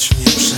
Patrz mnie